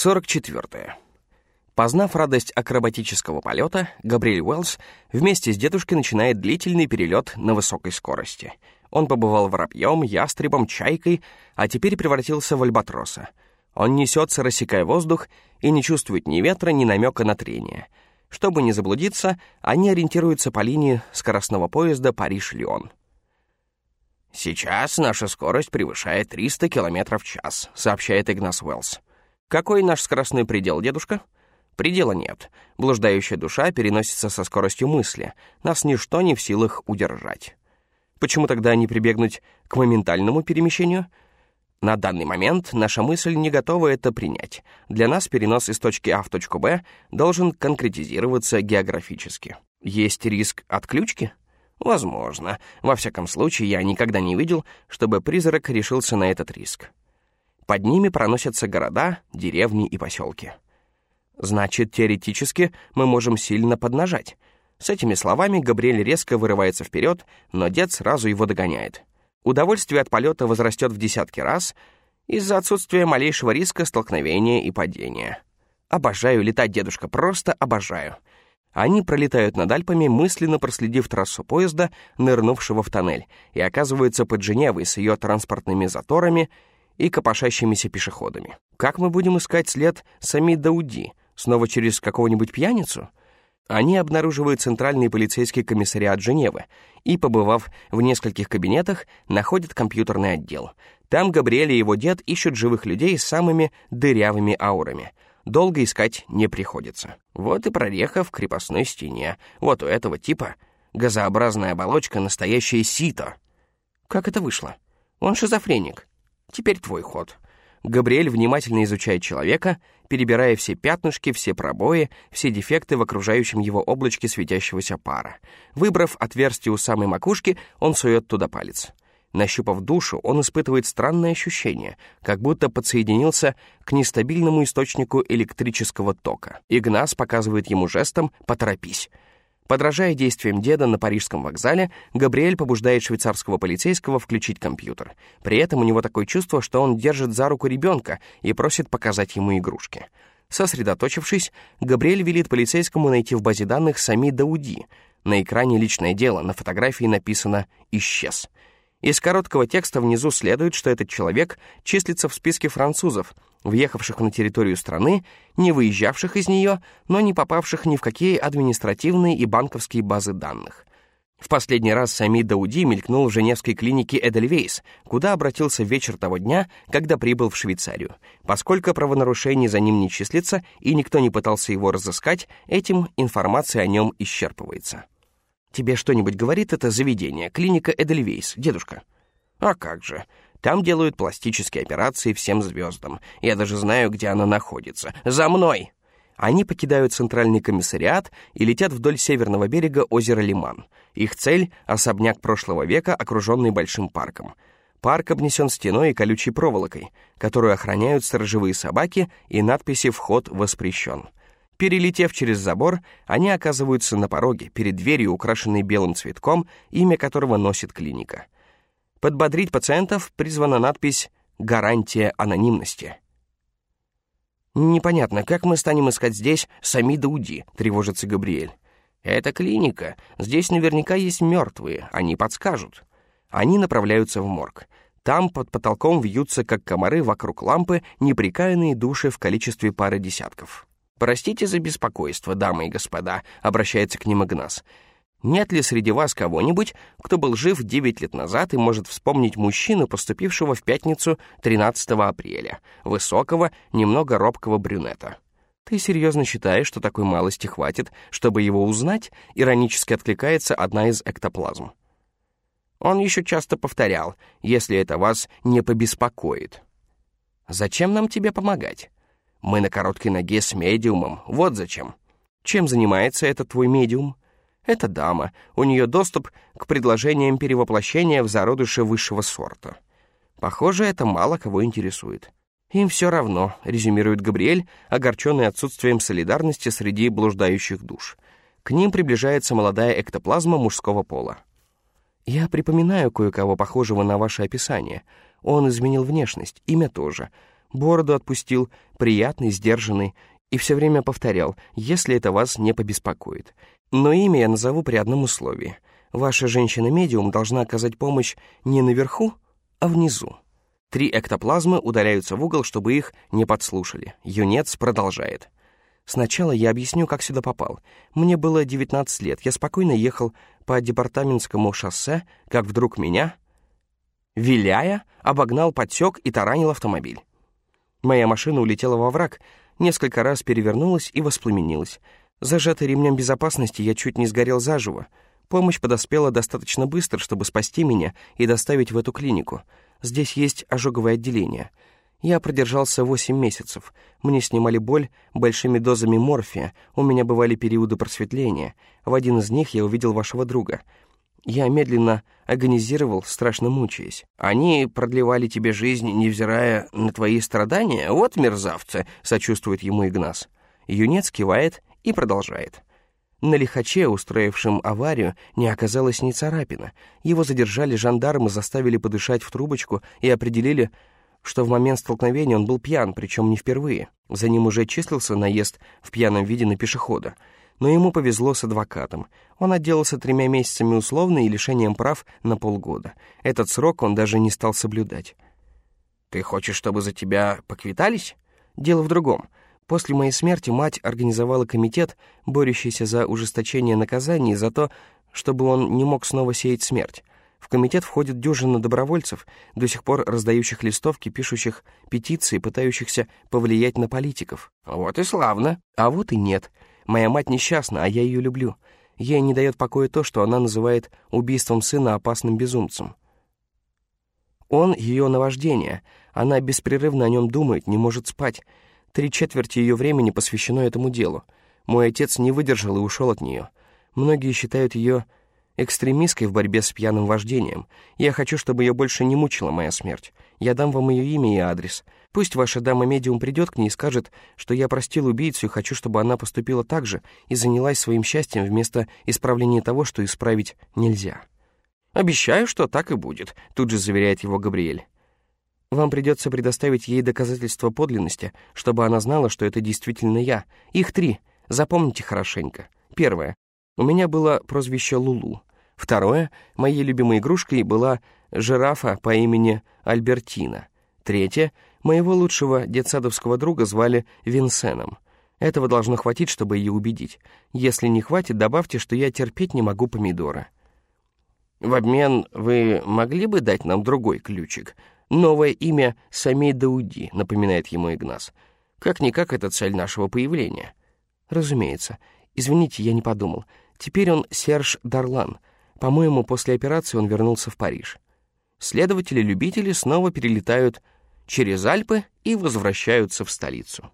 44. Познав радость акробатического полета, Габриэль Уэллс вместе с дедушкой начинает длительный перелет на высокой скорости. Он побывал воробьем, ястребом, чайкой, а теперь превратился в альбатроса. Он несется, рассекая воздух, и не чувствует ни ветра, ни намека на трение. Чтобы не заблудиться, они ориентируются по линии скоростного поезда Париж-Лион. «Сейчас наша скорость превышает 300 км в час», — сообщает Игнас Уэллс. «Какой наш скоростной предел, дедушка?» «Предела нет. Блуждающая душа переносится со скоростью мысли. Нас ничто не в силах удержать». «Почему тогда не прибегнуть к моментальному перемещению?» На данный момент наша мысль не готова это принять. Для нас перенос из точки А в точку Б должен конкретизироваться географически. Есть риск отключки? Возможно. Во всяком случае, я никогда не видел, чтобы призрак решился на этот риск. Под ними проносятся города, деревни и поселки. Значит, теоретически мы можем сильно поднажать. С этими словами Габриэль резко вырывается вперед, но дед сразу его догоняет. Удовольствие от полета возрастет в десятки раз из-за отсутствия малейшего риска столкновения и падения. Обожаю летать, дедушка, просто обожаю. Они пролетают над Альпами, мысленно проследив трассу поезда, нырнувшего в тоннель, и оказываются под Женевой с ее транспортными заторами и копошащимися пешеходами. Как мы будем искать след Сами Дауди? Снова через какого-нибудь пьяницу? Они обнаруживают центральный полицейский комиссариат Женевы и, побывав в нескольких кабинетах, находят компьютерный отдел. Там Габриэль и его дед ищут живых людей с самыми дырявыми аурами — долго искать не приходится. Вот и прореха в крепостной стене. Вот у этого типа газообразная оболочка — настоящее сито. Как это вышло? Он шизофреник. Теперь твой ход. Габриэль внимательно изучает человека, перебирая все пятнышки, все пробои, все дефекты в окружающем его облачке светящегося пара. Выбрав отверстие у самой макушки, он сует туда палец. Нащупав душу, он испытывает странное ощущение, как будто подсоединился к нестабильному источнику электрического тока. Игнас показывает ему жестом «поторопись». Подражая действиям деда на парижском вокзале, Габриэль побуждает швейцарского полицейского включить компьютер. При этом у него такое чувство, что он держит за руку ребенка и просит показать ему игрушки. Сосредоточившись, Габриэль велит полицейскому найти в базе данных Сами Дауди. На экране личное дело, на фотографии написано «Исчез». Из короткого текста внизу следует, что этот человек числится в списке французов, въехавших на территорию страны, не выезжавших из нее, но не попавших ни в какие административные и банковские базы данных. В последний раз Сами Дауди мелькнул в женевской клинике Эдельвейс, куда обратился вечер того дня, когда прибыл в Швейцарию. Поскольку правонарушений за ним не числится и никто не пытался его разыскать, этим информация о нем исчерпывается. Тебе что-нибудь говорит это заведение, клиника Эдельвейс, дедушка? А как же. Там делают пластические операции всем звездам. Я даже знаю, где она находится. За мной! Они покидают центральный комиссариат и летят вдоль северного берега озера Лиман. Их цель — особняк прошлого века, окруженный большим парком. Парк обнесен стеной и колючей проволокой, которую охраняют сторожевые собаки и надписи «Вход воспрещен». Перелетев через забор, они оказываются на пороге, перед дверью, украшенной белым цветком, имя которого носит клиника. Подбодрить пациентов призвана надпись «Гарантия анонимности». «Непонятно, как мы станем искать здесь сами Дауди?» — тревожится Габриэль. «Это клиника. Здесь наверняка есть мертвые. Они подскажут». Они направляются в морг. Там под потолком вьются, как комары вокруг лампы, неприкаянные души в количестве пары десятков. «Простите за беспокойство, дамы и господа», — обращается к ним Игнас. «Нет ли среди вас кого-нибудь, кто был жив 9 лет назад и может вспомнить мужчину, поступившего в пятницу 13 апреля, высокого, немного робкого брюнета?» «Ты серьезно считаешь, что такой малости хватит, чтобы его узнать?» — иронически откликается одна из эктоплазм. Он еще часто повторял, если это вас не побеспокоит. «Зачем нам тебе помогать?» Мы на короткой ноге с медиумом, вот зачем. Чем занимается этот твой медиум? Это дама, у нее доступ к предложениям перевоплощения в зародыше высшего сорта. Похоже, это мало кого интересует. Им все равно, резюмирует Габриэль, огорченный отсутствием солидарности среди блуждающих душ. К ним приближается молодая эктоплазма мужского пола. Я припоминаю кое-кого похожего на ваше описание. Он изменил внешность, имя тоже — Бороду отпустил, приятный, сдержанный, и все время повторял, если это вас не побеспокоит. Но имя я назову при одном условии. Ваша женщина-медиум должна оказать помощь не наверху, а внизу. Три эктоплазмы удаляются в угол, чтобы их не подслушали. Юнец продолжает. Сначала я объясню, как сюда попал. Мне было 19 лет. Я спокойно ехал по департаментскому шоссе, как вдруг меня, виляя, обогнал подсек и таранил автомобиль. Моя машина улетела во враг, несколько раз перевернулась и воспламенилась. Зажатый ремнем безопасности, я чуть не сгорел заживо. Помощь подоспела достаточно быстро, чтобы спасти меня и доставить в эту клинику. Здесь есть ожоговое отделение — я продержался 8 месяцев. Мне снимали боль большими дозами морфия, у меня бывали периоды просветления. В один из них я увидел вашего друга. Я медленно агонизировал, страшно мучаясь. Они продлевали тебе жизнь, невзирая на твои страдания? Вот мерзавцы, сочувствует ему Игнас. Юнец кивает и продолжает. На лихаче, устроившем аварию, не оказалось ни царапина. Его задержали жандармы, заставили подышать в трубочку и определили, что в момент столкновения он был пьян, причем не впервые. За ним уже числился наезд в пьяном виде на пешехода. Но ему повезло с адвокатом. Он отделался тремя месяцами условно и лишением прав на полгода. Этот срок он даже не стал соблюдать. «Ты хочешь, чтобы за тебя поквитались?» «Дело в другом. После моей смерти мать организовала комитет, борющийся за ужесточение наказаний за то, чтобы он не мог снова сеять смерть. В комитет входит дюжина добровольцев, до сих пор раздающих листовки, пишущих петиции, пытающихся повлиять на политиков. Вот и славно. А вот и нет. Моя мать несчастна, а я ее люблю. Ей не дает покоя то, что она называет убийством сына опасным безумцем. Он — ее наваждение. Она беспрерывно о нем думает, не может спать. Три четверти ее времени посвящено этому делу. Мой отец не выдержал и ушел от нее. Многие считают ее экстремисткой в борьбе с пьяным вождением. Я хочу, чтобы ее больше не мучила моя смерть. Я дам вам ее имя и адрес. Пусть ваша дама-медиум придет к ней и скажет, что я простил убийцу и хочу, чтобы она поступила так же и занялась своим счастьем вместо исправления того, что исправить нельзя. «Обещаю, что так и будет», — тут же заверяет его Габриэль. «Вам придется предоставить ей доказательства подлинности, чтобы она знала, что это действительно я. Их три. Запомните хорошенько. Первое. У меня было прозвище Лулу. Второе, моей любимой игрушкой была жирафа по имени Альбертина. Третье, моего лучшего детсадовского друга звали Винсеном. Этого должно хватить, чтобы ее убедить. Если не хватит, добавьте, что я терпеть не могу помидора. В обмен вы могли бы дать нам другой ключик? Новое имя Самей Дауди, напоминает ему Игнас. Как-никак это цель нашего появления. Разумеется. Извините, я не подумал. Теперь он Серж Дарлан — по-моему, после операции он вернулся в Париж. Следователи-любители снова перелетают через Альпы и возвращаются в столицу.